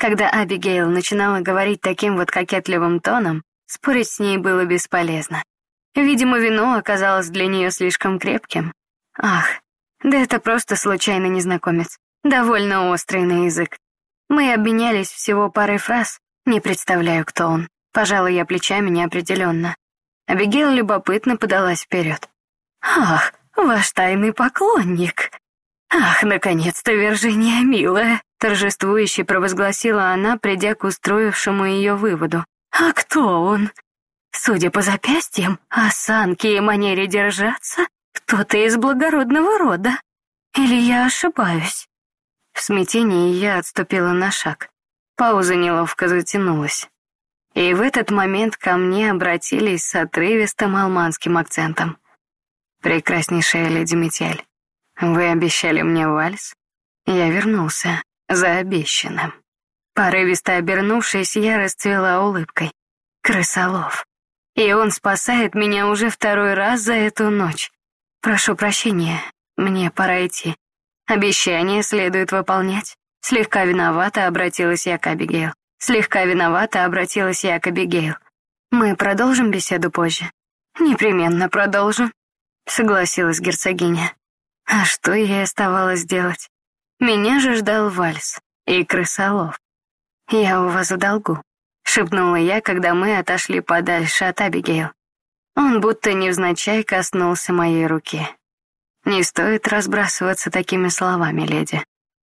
Когда Абигейл начинала говорить таким вот кокетливым тоном, спорить с ней было бесполезно. Видимо, вино оказалось для нее слишком крепким. Ах, да это просто случайный незнакомец. Довольно острый на язык. Мы обменялись всего парой фраз. Не представляю, кто он. Пожалуй, я плечами неопределенно. Абигейл любопытно подалась вперед. «Ах, ваш тайный поклонник!» «Ах, наконец-то, Виржиния, милая!» Торжествующе провозгласила она, придя к устроившему ее выводу. «А кто он?» Судя по запястьям, осанке и манере держаться, кто-то из благородного рода. Или я ошибаюсь? В смятении я отступила на шаг. Пауза неловко затянулась. И в этот момент ко мне обратились с отрывистым алманским акцентом. «Прекраснейшая леди Метель, вы обещали мне вальс?» Я вернулся за обещанным. Порывисто обернувшись, я расцвела улыбкой. Крысолов. И он спасает меня уже второй раз за эту ночь. Прошу прощения, мне пора идти. Обещание следует выполнять. Слегка виновата обратилась я к Абигейл. Слегка виновата обратилась я к Абигейл. Мы продолжим беседу позже. Непременно продолжим, согласилась герцогиня. А что ей оставалось делать? Меня же ждал вальс и крысолов. Я у вас в долгу, шепнула я, когда мы отошли подальше от Абигейл. Он будто невзначай коснулся моей руки. Не стоит разбрасываться такими словами, леди.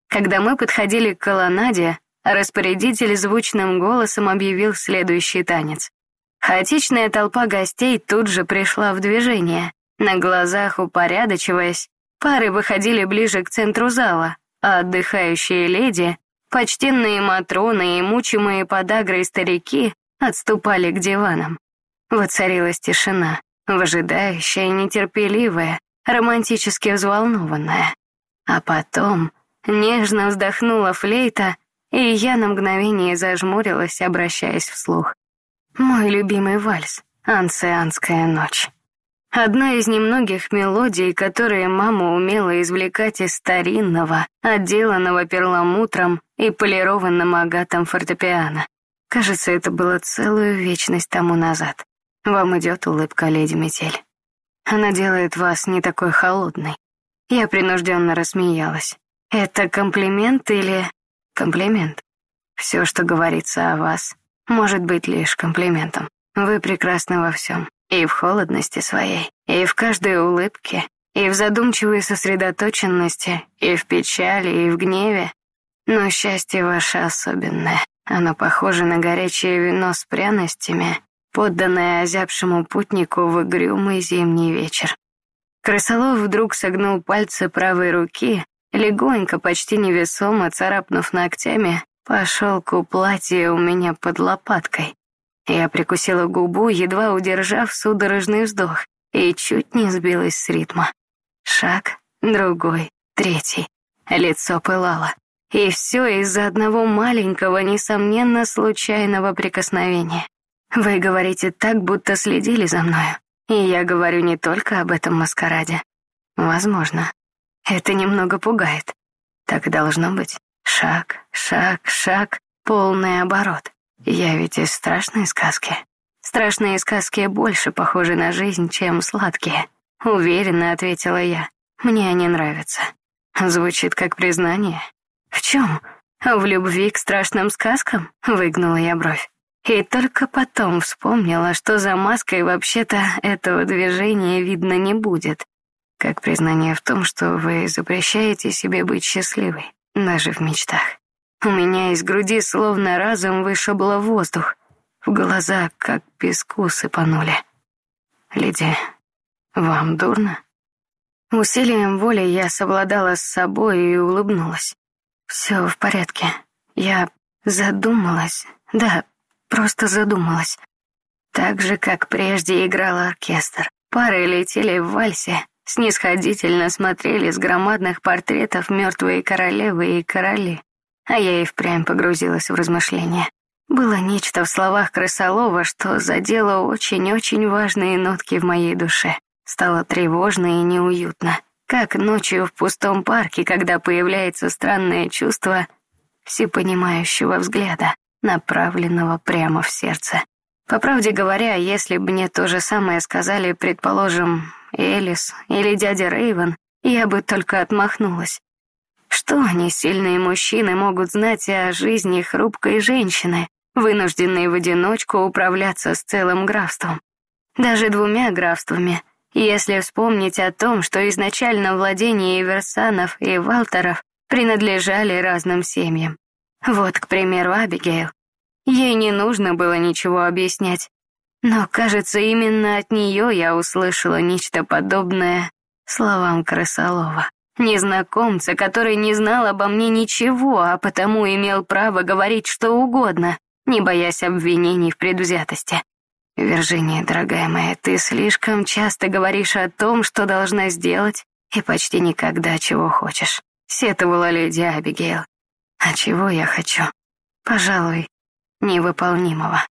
Когда мы подходили к колоннаде, распорядитель звучным голосом объявил следующий танец. Хаотичная толпа гостей тут же пришла в движение. На глазах упорядочиваясь, пары выходили ближе к центру зала, а отдыхающие леди, почтенные матроны и мучимые подагрой старики отступали к диванам. Воцарилась тишина, выжидающая нетерпеливая, романтически взволнованная. А потом нежно вздохнула флейта, и я на мгновение зажмурилась, обращаясь вслух. Мой любимый вальс «Ансианская ночь». Одна из немногих мелодий, которые мама умела извлекать из старинного, отделанного перламутром и полированным агатом фортепиано. Кажется, это было целую вечность тому назад. Вам идет улыбка, леди Метель. Она делает вас не такой холодной. Я принужденно рассмеялась. Это комплимент или... Комплимент. Все, что говорится о вас, может быть лишь комплиментом. Вы прекрасны во всем. И в холодности своей, и в каждой улыбке, и в задумчивой сосредоточенности, и в печали, и в гневе. Но счастье ваше особенное. Оно похоже на горячее вино с пряностями, подданное озябшему путнику в угрюмый зимний вечер. Крысолов вдруг согнул пальцы правой руки, легонько, почти невесомо царапнув ногтями, по шелку платья у меня под лопаткой. Я прикусила губу, едва удержав судорожный вздох, и чуть не сбилась с ритма. Шаг, другой, третий. Лицо пылало. И все из-за одного маленького, несомненно, случайного прикосновения. Вы говорите так, будто следили за мною. И я говорю не только об этом маскараде. Возможно. Это немного пугает. Так должно быть. Шаг, шаг, шаг, полный оборот. Я ведь из страшной сказки. Страшные сказки больше похожи на жизнь, чем сладкие. Уверенно ответила я. Мне они нравятся. Звучит как признание. В чем? В любви к страшным сказкам? Выгнула я бровь. И только потом вспомнила, что за маской вообще-то этого движения видно не будет. Как признание в том, что вы запрещаете себе быть счастливой, даже в мечтах. У меня из груди словно разом вышибло воздух. В глаза, как песку, сыпанули. Леди, вам дурно? Усилием воли я совладала с собой и улыбнулась. Все в порядке. Я задумалась. Да, Просто задумалась. Так же, как прежде играл оркестр. Пары летели в вальсе, снисходительно смотрели с громадных портретов мертвые королевы и короли. А я и впрямь погрузилась в размышления. Было нечто в словах Крысолова, что задело очень-очень важные нотки в моей душе. Стало тревожно и неуютно. Как ночью в пустом парке, когда появляется странное чувство, всепонимающего взгляда, направленного прямо в сердце. По правде говоря, если бы мне то же самое сказали, предположим, Элис или дядя Рейвен, я бы только отмахнулась. Что они, сильные мужчины, могут знать о жизни хрупкой женщины, вынужденной в одиночку управляться с целым графством? Даже двумя графствами, если вспомнить о том, что изначально владения Иверсанов и Валтеров принадлежали разным семьям. Вот, к примеру, Абигейл. Ей не нужно было ничего объяснять. Но, кажется, именно от нее я услышала нечто подобное словам Крысолова. Незнакомца, который не знал обо мне ничего, а потому имел право говорить что угодно, не боясь обвинений в предвзятости. «Виржиния, дорогая моя, ты слишком часто говоришь о том, что должна сделать, и почти никогда чего хочешь», — сетовала леди Абигейл. «А чего я хочу? Пожалуй, невыполнимого.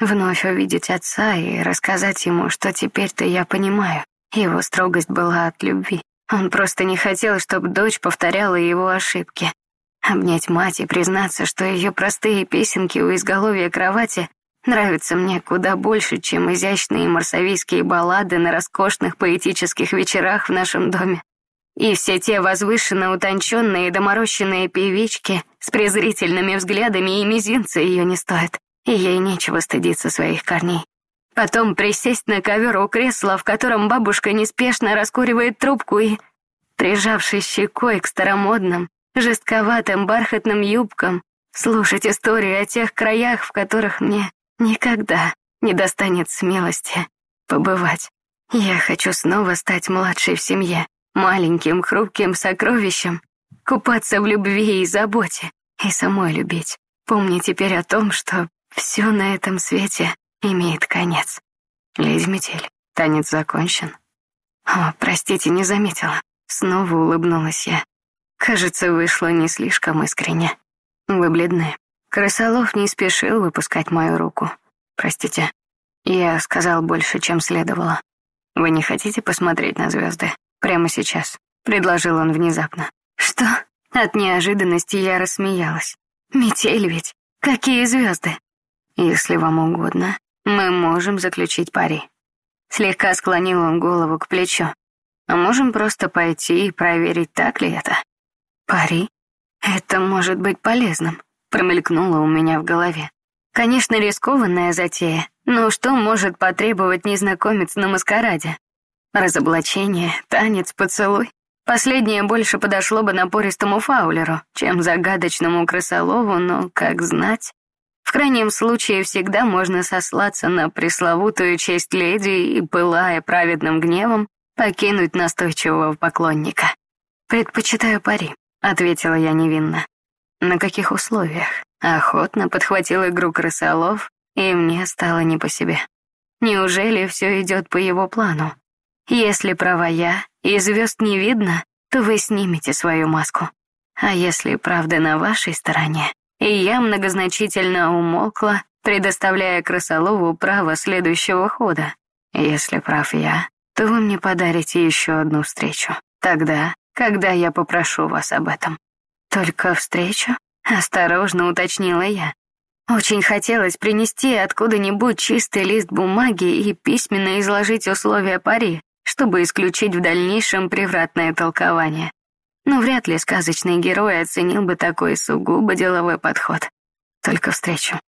Вновь увидеть отца и рассказать ему, что теперь-то я понимаю. Его строгость была от любви. Он просто не хотел, чтобы дочь повторяла его ошибки. Обнять мать и признаться, что ее простые песенки у изголовья кровати нравятся мне куда больше, чем изящные марсавийские баллады на роскошных поэтических вечерах в нашем доме. И все те возвышенно утонченные доморощенные певички с презрительными взглядами и мизинца ее не стоят, и ей нечего стыдиться своих корней. Потом присесть на ковер у кресла, в котором бабушка неспешно раскуривает трубку и, прижавшись щекой к старомодным, жестковатым бархатным юбкам, слушать истории о тех краях, в которых мне никогда не достанет смелости побывать. Я хочу снова стать младшей в семье, маленьким хрупким сокровищем, купаться в любви и заботе, и самой любить. Помни теперь о том, что все на этом свете имеет конец. Леди Метель, танец закончен. О, простите, не заметила. Снова улыбнулась я. Кажется, вышло не слишком искренне. Вы бледны. Крысолов не спешил выпускать мою руку. Простите. Я сказал больше, чем следовало. Вы не хотите посмотреть на звезды? Прямо сейчас. Предложил он внезапно. Что? От неожиданности я рассмеялась. Метель ведь. Какие звезды? Если вам угодно, мы можем заключить пари. Слегка склонил он голову к плечу. А можем просто пойти и проверить, так ли это. Пари? Это может быть полезным, промелькнуло у меня в голове. Конечно, рискованная затея, но что может потребовать незнакомец на маскараде? Разоблачение, танец, поцелуй. Последнее больше подошло бы напористому фаулеру, чем загадочному крысолову, но, как знать. В крайнем случае, всегда можно сослаться на пресловутую честь леди и, пылая праведным гневом, покинуть настойчивого поклонника. «Предпочитаю пари», — ответила я невинно. «На каких условиях?» Охотно подхватил игру крысолов, и мне стало не по себе. Неужели все идет по его плану? Если права я, и звезд не видно, то вы снимете свою маску. А если правда на вашей стороне, и я многозначительно умолкла, предоставляя крысолову право следующего хода. Если прав я, то вы мне подарите еще одну встречу. Тогда, когда я попрошу вас об этом. Только встречу? Осторожно уточнила я. Очень хотелось принести откуда-нибудь чистый лист бумаги и письменно изложить условия пари, чтобы исключить в дальнейшем превратное толкование. Но вряд ли сказочный герой оценил бы такой сугубо деловой подход. Только встречу.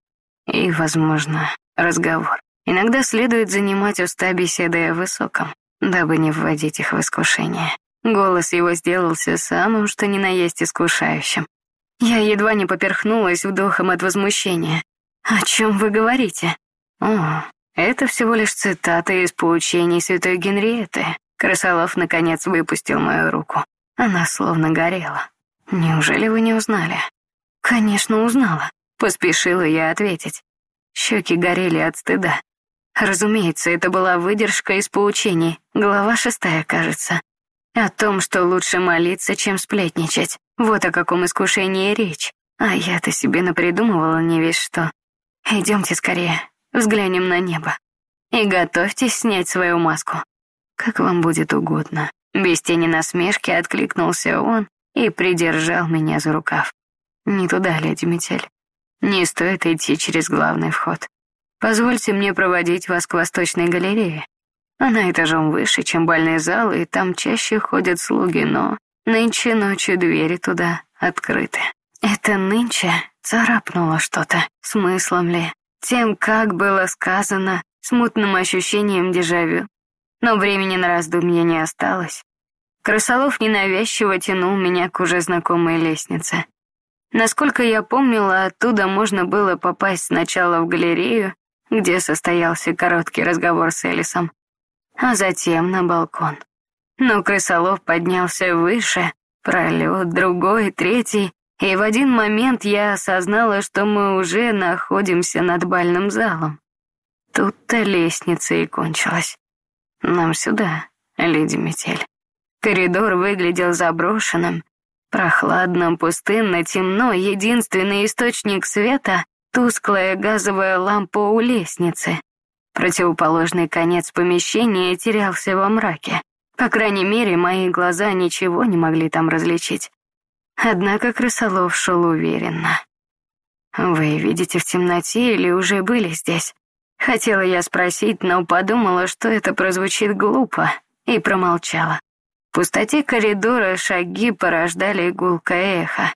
И, возможно, разговор. Иногда следует занимать уста беседой о высоком, дабы не вводить их в искушение. Голос его сделался самым, что ни на есть искушающим. Я едва не поперхнулась вдохом от возмущения. «О чем вы говорите?» «О, это всего лишь цитата из поучений святой Генриетты». Крысолов, наконец, выпустил мою руку. Она словно горела. «Неужели вы не узнали?» «Конечно, узнала», — поспешила я ответить. Щеки горели от стыда. Разумеется, это была выдержка из поучений, глава шестая, кажется. О том, что лучше молиться, чем сплетничать. Вот о каком искушении речь. А я-то себе напридумывала не весь что. Идемте скорее, взглянем на небо. И готовьтесь снять свою маску. Как вам будет угодно. Без тени насмешки откликнулся он и придержал меня за рукав. Не туда, леди Метель. Не стоит идти через главный вход. Позвольте мне проводить вас к восточной галерее. Она этажом выше, чем бальный зал, и там чаще ходят слуги, но нынче ночью двери туда открыты. Это нынче царапнуло что-то, смыслом ли, тем, как было сказано, смутным ощущением дежавю. Но времени на раздумье не осталось. Крысолов ненавязчиво тянул меня к уже знакомой лестнице. Насколько я помнила, оттуда можно было попасть сначала в галерею, где состоялся короткий разговор с Элисом, а затем на балкон. Но крысолов поднялся выше, пролет, другой, третий, и в один момент я осознала, что мы уже находимся над бальным залом. Тут-то лестница и кончилась. Нам сюда, леди Метель. Коридор выглядел заброшенным, прохладным, пустынно, темно, единственный источник света — тусклая газовая лампа у лестницы. Противоположный конец помещения терялся во мраке. По крайней мере, мои глаза ничего не могли там различить. Однако Крысолов шел уверенно. «Вы видите в темноте или уже были здесь?» Хотела я спросить, но подумала, что это прозвучит глупо, и промолчала. В пустоте коридора шаги порождали гулкое эхо.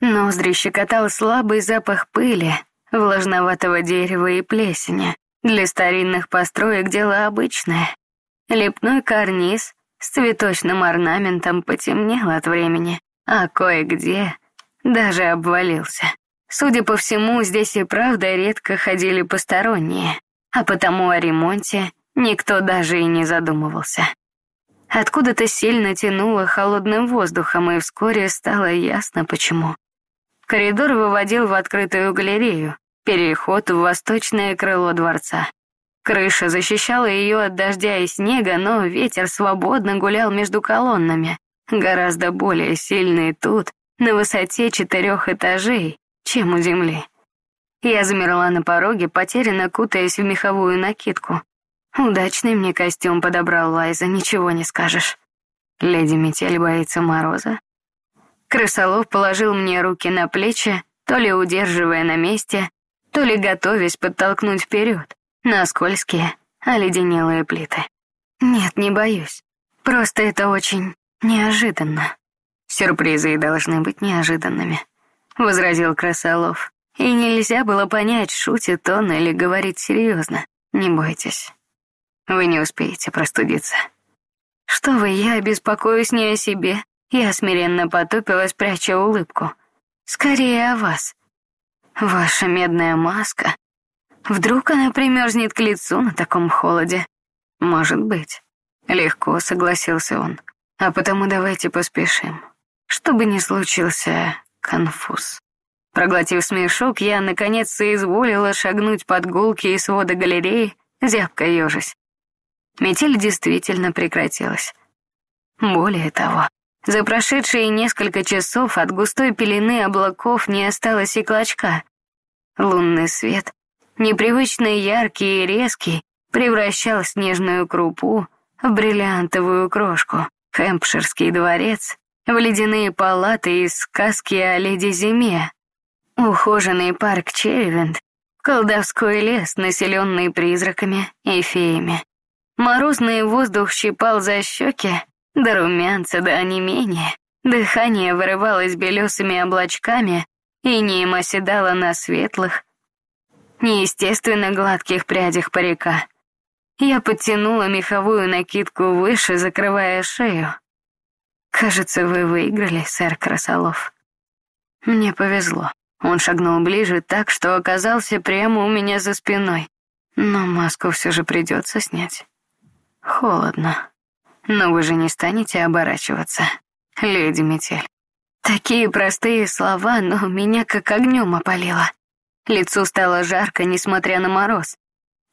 Ноздри щекотал слабый запах пыли, влажноватого дерева и плесени. Для старинных построек дело обычное. Лепной карниз с цветочным орнаментом потемнел от времени, а кое-где даже обвалился. Судя по всему, здесь и правда редко ходили посторонние, а потому о ремонте никто даже и не задумывался. Откуда-то сильно тянуло холодным воздухом, и вскоре стало ясно, почему. Коридор выводил в открытую галерею, переход в восточное крыло дворца. Крыша защищала ее от дождя и снега, но ветер свободно гулял между колоннами, гораздо более сильный тут, на высоте четырех этажей, чем у земли. Я замерла на пороге, потерянно кутаясь в меховую накидку. Удачный мне костюм подобрал Лайза, ничего не скажешь. Леди Метель боится мороза. Крысолов положил мне руки на плечи, то ли удерживая на месте, то ли готовясь подтолкнуть вперед, на скользкие, оледенелые плиты. Нет, не боюсь. Просто это очень неожиданно. Сюрпризы и должны быть неожиданными, возразил Красолов. И нельзя было понять, шутит он или говорит серьезно. Не бойтесь. Вы не успеете простудиться. Что вы, я беспокоюсь не о себе. Я смиренно потупилась, пряча улыбку. Скорее о вас. Ваша медная маска. Вдруг она примерзнет к лицу на таком холоде? Может быть. Легко согласился он. А потому давайте поспешим. Чтобы не случился конфуз. Проглотив смешок, я наконец соизволила шагнуть под гулки и свода галереи, зябко ежась. Метель действительно прекратилась. Более того, за прошедшие несколько часов от густой пелены облаков не осталось и клочка. Лунный свет, непривычно яркий и резкий, превращал снежную крупу в бриллиантовую крошку. Хэмпширский дворец, в ледяные палаты из сказки о леди Зиме. Ухоженный парк Черевент, колдовской лес, населенный призраками и феями. Морозный воздух щипал за щеки, до румянца, до онемения. Дыхание вырывалось белесыми облачками и неим оседало на светлых, неестественно гладких прядях парика. Я подтянула меховую накидку выше, закрывая шею. «Кажется, вы выиграли, сэр Красолов». Мне повезло. Он шагнул ближе так, что оказался прямо у меня за спиной. Но маску все же придется снять. Холодно. Но вы же не станете оборачиваться, леди Метель. Такие простые слова, но меня как огнем опалило. Лицу стало жарко, несмотря на мороз.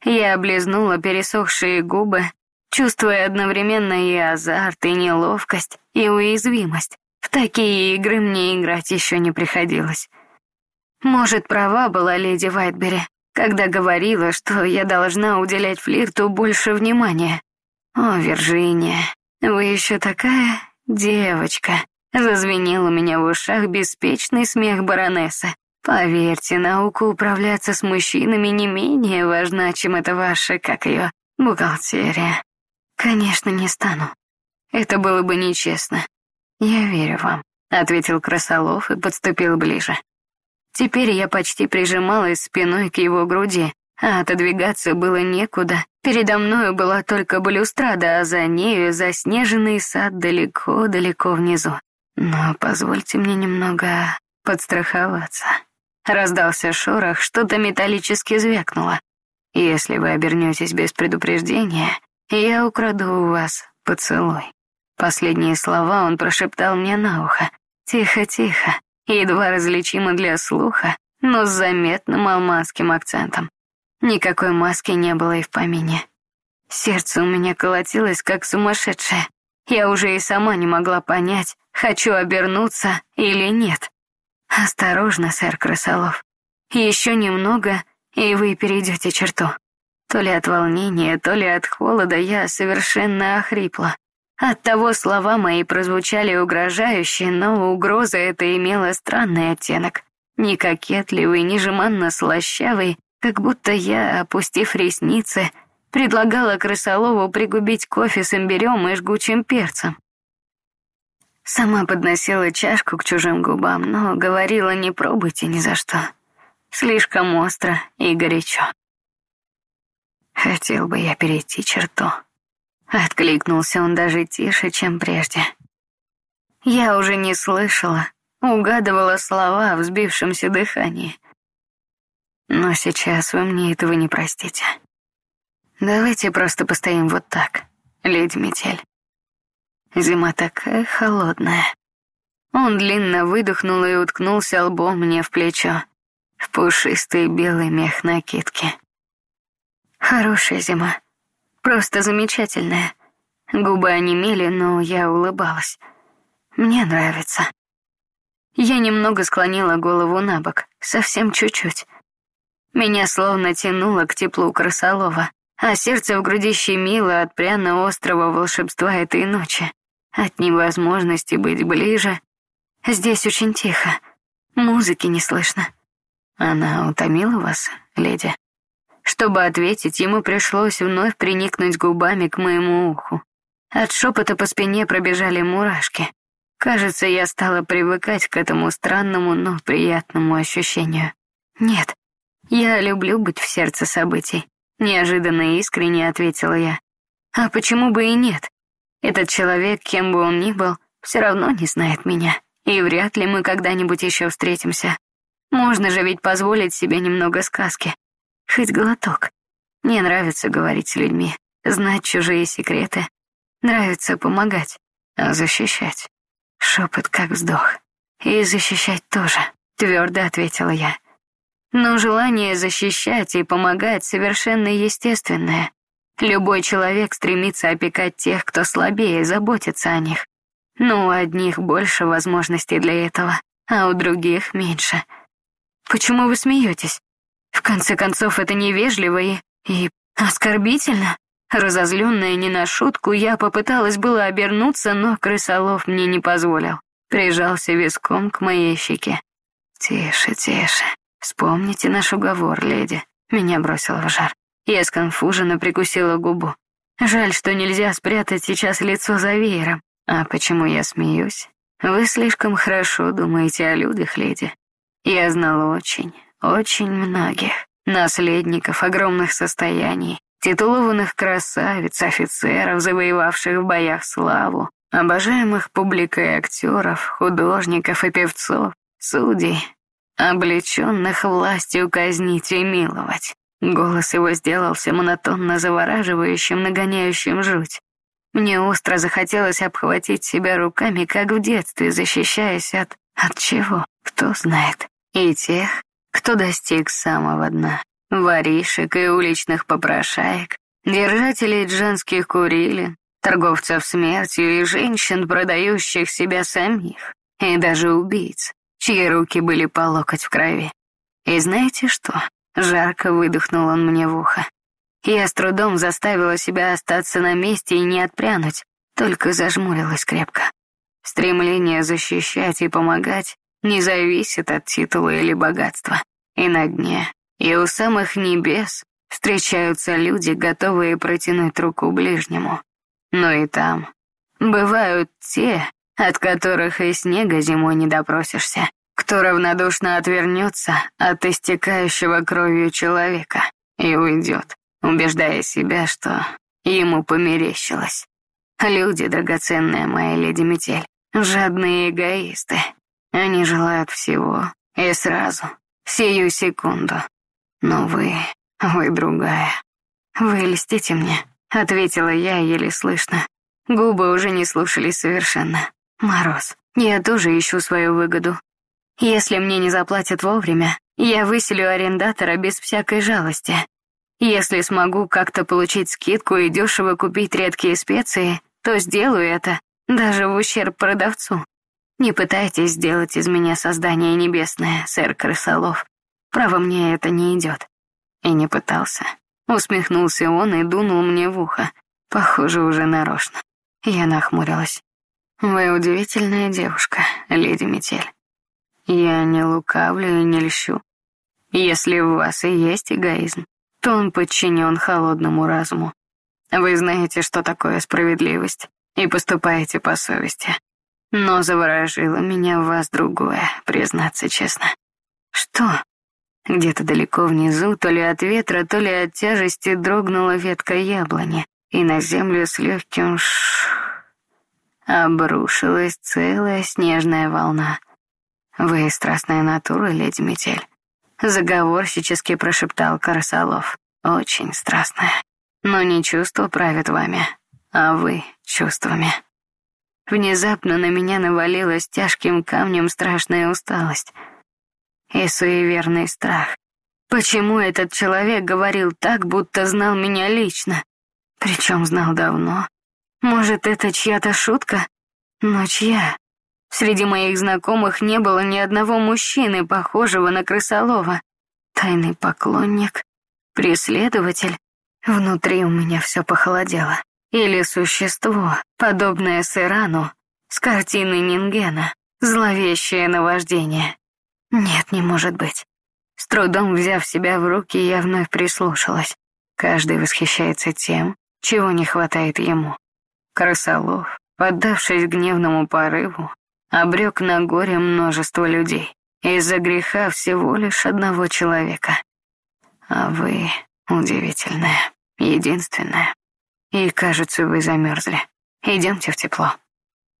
Я облизнула пересохшие губы, чувствуя одновременно и азарт, и неловкость, и уязвимость. В такие игры мне играть еще не приходилось. Может, права была леди Вайтбери, когда говорила, что я должна уделять флирту больше внимания. О, Виржиния, вы еще такая девочка, Зазвенел у меня в ушах беспечный смех баронессы. Поверьте, наука управляться с мужчинами не менее важна, чем это ваша, как ее, бухгалтерия. Конечно, не стану. Это было бы нечестно. Я верю вам, ответил Красолов и подступил ближе. Теперь я почти прижималась спиной к его груди, а отодвигаться было некуда. Передо мною была только балюстрада, а за нею заснеженный сад далеко-далеко внизу. Но позвольте мне немного подстраховаться. Раздался шорох, что-то металлически звякнуло. Если вы обернетесь без предупреждения, я украду у вас поцелуй. Последние слова он прошептал мне на ухо. Тихо-тихо, едва различимо для слуха, но с заметным алмазским акцентом. Никакой маски не было и в помине. Сердце у меня колотилось, как сумасшедшее. Я уже и сама не могла понять, хочу обернуться или нет. Осторожно, сэр Красолов. Еще немного, и вы перейдете черту. То ли от волнения, то ли от холода я совершенно охрипла. Оттого слова мои прозвучали угрожающе, но угроза эта имела странный оттенок. Не кокетливый, не жеманно-слащавый, как будто я, опустив ресницы, предлагала крысолову пригубить кофе с имбирем и жгучим перцем. Сама подносила чашку к чужим губам, но говорила не пробуйте ни за что. Слишком остро и горячо. Хотел бы я перейти черту. Откликнулся он даже тише, чем прежде. Я уже не слышала, угадывала слова в сбившемся дыхании. Но сейчас вы мне этого не простите. Давайте просто постоим вот так, леди Метель. Зима такая холодная. Он длинно выдохнул и уткнулся лбом мне в плечо, в пушистый белый мех накидки. Хорошая зима, просто замечательная. Губы онемели, но я улыбалась. Мне нравится. Я немного склонила голову на бок, совсем чуть-чуть. Меня словно тянуло к теплу красолова, а сердце в груди щемило от пряно-острого волшебства этой ночи, от невозможности быть ближе. Здесь очень тихо, музыки не слышно. Она утомила вас, леди? Чтобы ответить, ему пришлось вновь приникнуть губами к моему уху. От шепота по спине пробежали мурашки. Кажется, я стала привыкать к этому странному, но приятному ощущению. Нет, я люблю быть в сердце событий. Неожиданно искренне ответила я. А почему бы и нет? Этот человек, кем бы он ни был, все равно не знает меня. И вряд ли мы когда-нибудь еще встретимся. Можно же ведь позволить себе немного сказки. Хоть глоток. Мне нравится говорить с людьми, знать чужие секреты. Нравится помогать, а защищать. Шепот как вздох. И защищать тоже, твердо ответила я. Но желание защищать и помогать совершенно естественное. Любой человек стремится опекать тех, кто слабее, заботиться о них. Но у одних больше возможностей для этого, а у других меньше. Почему вы смеетесь? В конце концов, это невежливо и... и оскорбительно. Разозленная не на шутку, я попыталась было обернуться, но крысолов мне не позволил. Прижался виском к моей щеке. «Тише, тише», «Вспомните наш уговор, леди». Меня бросило в жар. Я сконфуженно прикусила губу. Жаль, что нельзя спрятать сейчас лицо за веером. А почему я смеюсь? Вы слишком хорошо думаете о людях, леди. Я знала очень, очень многих. Наследников огромных состояний, титулованных красавиц, офицеров, завоевавших в боях славу, обожаемых публикой актеров, художников и певцов, судей, облеченных властью казнить и миловать. Голос его сделался монотонно завораживающим, нагоняющим жуть. Мне остро захотелось обхватить себя руками, как в детстве, защищаясь от... от чего? Кто знает. И тех, кто достиг самого дна. Воришек и уличных попрошаек, держателей женских курилин, торговцев смертью и женщин, продающих себя самих, и даже убийц, чьи руки были по локоть в крови. И знаете что? Жарко выдохнул он мне в ухо. Я с трудом заставила себя остаться на месте и не отпрянуть, только зажмурилась крепко. Стремление защищать и помогать не зависит от титула или богатства. И на дне, и у самых небес встречаются люди, готовые протянуть руку ближнему. Но и там бывают те, от которых и снега зимой не допросишься, кто равнодушно отвернется от истекающего кровью человека и уйдет, убеждая себя, что ему померещилось. Люди, драгоценная моя леди Метель, жадные эгоисты. Они желают всего и сразу, сию секунду. Но вы, вы другая. Вы льстите мне, ответила я еле слышно. Губы уже не слушались совершенно. Мороз, я тоже ищу свою выгоду. Если мне не заплатят вовремя, я выселю арендатора без всякой жалости. Если смогу как-то получить скидку и дешево купить редкие специи, то сделаю это, даже в ущерб продавцу. Не пытайтесь сделать из меня создание небесное, сэр Крысолов. Право, мне это не идет. И не пытался. Усмехнулся он и дунул мне в ухо. Похоже, уже нарочно. Я нахмурилась. Вы удивительная девушка, леди Метель. Я не лукавлю и не льщу. Если в вас и есть эгоизм, то он подчинен холодному разуму. Вы знаете, что такое справедливость, и поступаете по совести. Но заворожило меня в вас другое, признаться честно. Что? Где-то далеко внизу, то ли от ветра, то ли от тяжести дрогнула ветка яблони, и на землю с легким ш обрушилась целая снежная волна. «Вы страстная натура, леди Метель», — заговорщически прошептал Карасолов. «Очень страстная. Но не чувство правит вами, а вы чувствами». Внезапно на меня навалилась тяжким камнем страшная усталость и суеверный страх. Почему этот человек говорил так, будто знал меня лично? Причем знал давно. Может, это чья-то шутка? Но чья? Среди моих знакомых не было ни одного мужчины, похожего на крысолова. Тайный поклонник, преследователь. Внутри у меня все похолодело. Или существо, подобное Сирану, с картины Нингена, зловещее наваждение. Нет, не может быть. С трудом взяв себя в руки, я вновь прислушалась. Каждый восхищается тем, чего не хватает ему. Крысолов, поддавшись гневному порыву, обрек на горе множество людей из-за греха всего лишь одного человека. А вы удивительная, единственная. И, кажется, вы замерзли. Идемте в тепло.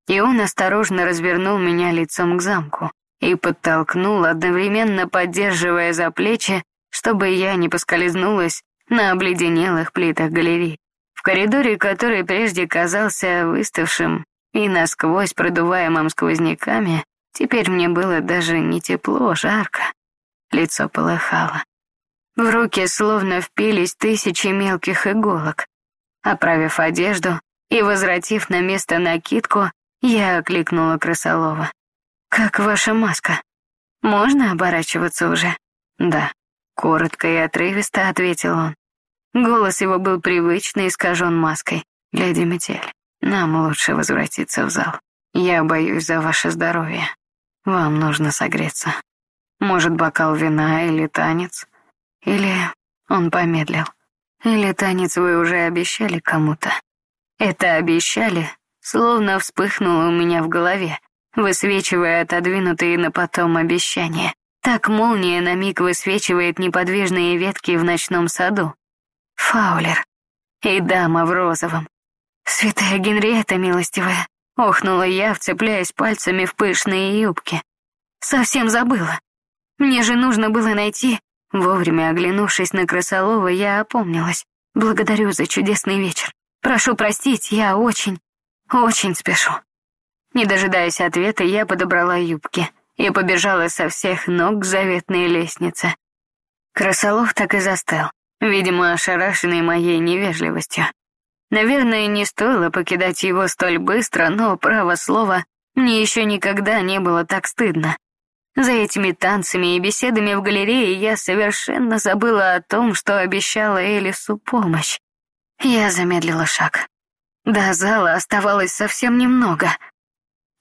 И он осторожно развернул меня лицом к замку и подтолкнул, одновременно поддерживая за плечи, чтобы я не поскользнулась на обледенелых плитах галереи. В коридоре, который прежде казался выставшим и насквозь продуваемым сквозняками, теперь мне было даже не тепло, жарко. Лицо полыхало. В руки словно впились тысячи мелких иголок. Оправив одежду и возвратив на место накидку, я окликнула Красолова. «Как ваша маска? Можно оборачиваться уже?» «Да», — коротко и отрывисто ответил он. Голос его был привычно искажен маской. «Леди Метель, нам лучше возвратиться в зал. Я боюсь за ваше здоровье. Вам нужно согреться. Может, бокал вина или танец? Или...» Он помедлил. «Или танец вы уже обещали кому-то?» Это «обещали» словно вспыхнуло у меня в голове, высвечивая отодвинутые на потом обещания. Так молния на миг высвечивает неподвижные ветки в ночном саду. Фаулер. И дама в розовом. Святая Генриетта милостивая. Охнула я, вцепляясь пальцами в пышные юбки. Совсем забыла. Мне же нужно было найти... Вовремя оглянувшись на Красолова, я опомнилась. Благодарю за чудесный вечер. Прошу простить, я очень, очень спешу. Не дожидаясь ответа, я подобрала юбки и побежала со всех ног к заветной лестнице. Красолов так и застыл, видимо, ошарашенный моей невежливостью. Наверное, не стоило покидать его столь быстро, но, право слово, мне еще никогда не было так стыдно. За этими танцами и беседами в галерее я совершенно забыла о том, что обещала Элису помощь. Я замедлила шаг. До зала оставалось совсем немного.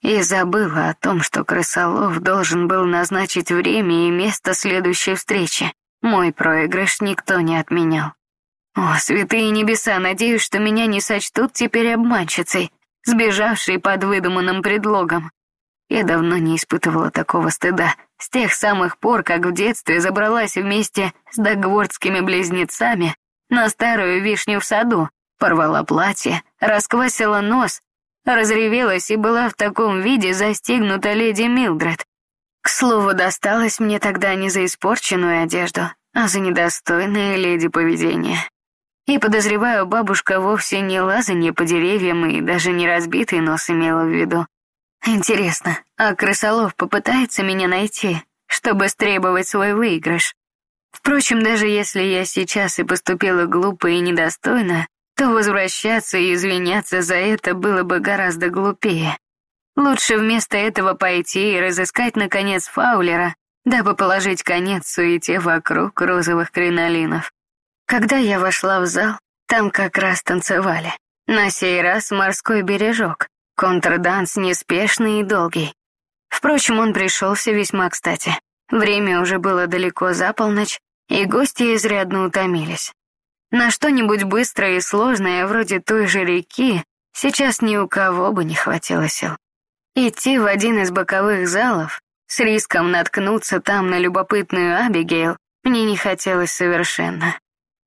и забыла о том, что крысолов должен был назначить время и место следующей встречи. Мой проигрыш никто не отменял. О, святые небеса, надеюсь, что меня не сочтут теперь обманщицей, сбежавшей под выдуманным предлогом. Я давно не испытывала такого стыда. С тех самых пор, как в детстве забралась вместе с догвардскими близнецами на старую вишню в саду, порвала платье, расквасила нос, разревелась и была в таком виде застигнута леди Милдред. К слову, досталось мне тогда не за испорченную одежду, а за недостойное леди поведение. И подозреваю, бабушка вовсе не лазанье по деревьям и даже не разбитый нос имела в виду. Интересно, а крысолов попытается меня найти, чтобы стребовать свой выигрыш? Впрочем, даже если я сейчас и поступила глупо и недостойно, то возвращаться и извиняться за это было бы гораздо глупее. Лучше вместо этого пойти и разыскать, наконец, Фаулера, дабы положить конец суете вокруг розовых кринолинов. Когда я вошла в зал, там как раз танцевали. На сей раз морской бережок, контрданс неспешный и долгий. Впрочем, он пришелся весьма кстати. Время уже было далеко за полночь, и гости изрядно утомились. На что-нибудь быстрое и сложное, вроде той же реки, сейчас ни у кого бы не хватило сил. Идти в один из боковых залов, с риском наткнуться там на любопытную Абигейл, мне не хотелось совершенно.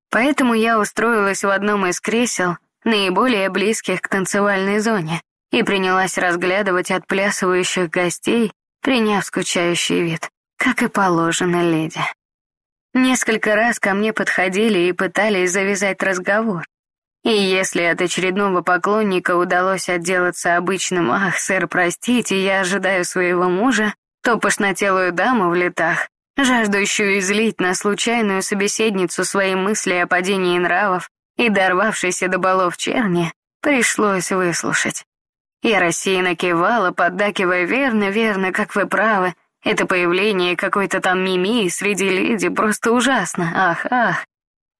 Поэтому я устроилась в одном из кресел, наиболее близких к танцевальной зоне, и принялась разглядывать отплясывающих гостей, приняв скучающий вид, как и положено леди. Несколько раз ко мне подходили и пытались завязать разговор. И если от очередного поклонника удалось отделаться обычным «Ах, сэр, простите, я ожидаю своего мужа», то пошнотелую даму в летах, жаждущую излить на случайную собеседницу свои мысли о падении нравов и дорвавшейся до балов черни, пришлось выслушать. Я рассеянно кивала, поддакивая «Верно, верно, как вы правы», это появление какой-то там Мими среди леди просто ужасно, ах, ах.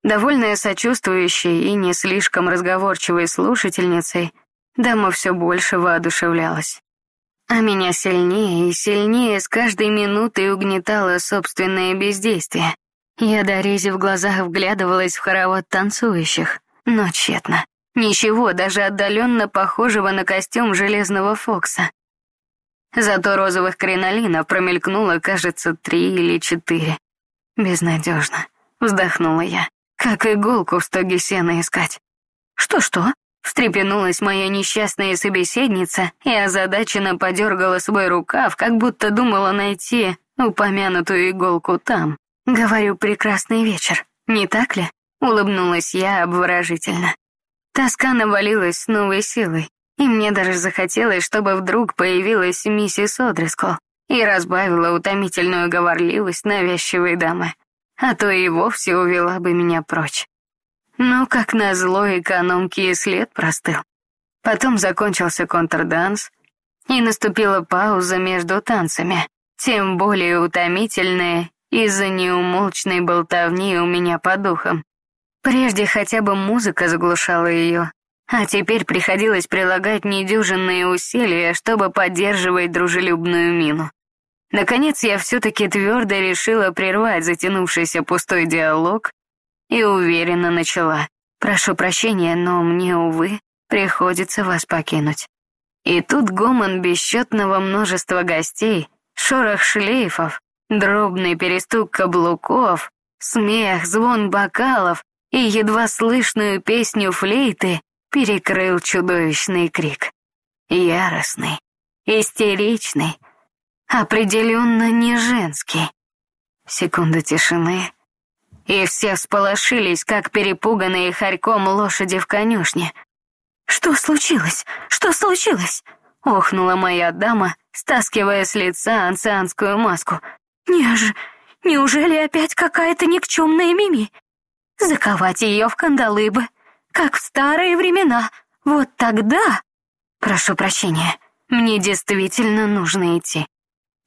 Довольная сочувствующей и не слишком разговорчивой слушательницей, дама все больше воодушевлялась. А меня сильнее и сильнее с каждой минутой угнетало собственное бездействие. Я до рези в глазах вглядывалась в хоровод танцующих, но тщетно. Ничего, даже отдаленно похожего на костюм Железного Фокса. Зато розовых кринолинов промелькнуло, кажется, три или четыре. Безнадежно. Вздохнула я. Как иголку в стоге сена искать. Что-что? Встрепенулась моя несчастная собеседница и озадаченно подергала свой рукав, как будто думала найти упомянутую иголку там. Говорю, прекрасный вечер, не так ли? Улыбнулась я обворожительно. Тоска навалилась с новой силой. И мне даже захотелось, чтобы вдруг появилась миссис Одрискол и разбавила утомительную говорливость навязчивой дамы, а то и вовсе увела бы меня прочь. Но, как назло, экономки и след простыл. Потом закончился контрданс, и наступила пауза между танцами, тем более утомительная из-за неумолчной болтовни у меня по духам. Прежде хотя бы музыка заглушала ее, а теперь приходилось прилагать недюжинные усилия, чтобы поддерживать дружелюбную мину. Наконец я все-таки твердо решила прервать затянувшийся пустой диалог и уверенно начала. «Прошу прощения, но мне, увы, приходится вас покинуть». И тут гомон бесчетного множества гостей, шорох шлейфов, дробный перестук каблуков, смех, звон бокалов и едва слышную песню флейты перекрыл чудовищный крик. Яростный, истеричный, определенно не женский. Секунда тишины, и все всполошились, как перепуганные хорьком лошади в конюшне. «Что случилось? Что случилось?» — охнула моя дама, стаскивая с лица анцианскую маску. «Неж, неужели опять какая-то никчемная Мими? Заковать ее в кандалы бы!» как в старые времена. Вот тогда... Прошу прощения, мне действительно нужно идти.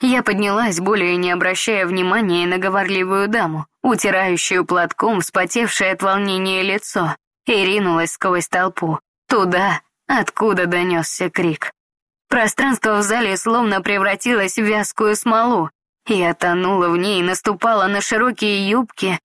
Я поднялась, более не обращая внимания на говорливую даму, утирающую платком вспотевшее от волнения лицо, и ринулась сквозь толпу, туда, откуда донесся крик. Пространство в зале словно превратилось в вязкую смолу. Я тонула в ней, наступала на широкие юбки,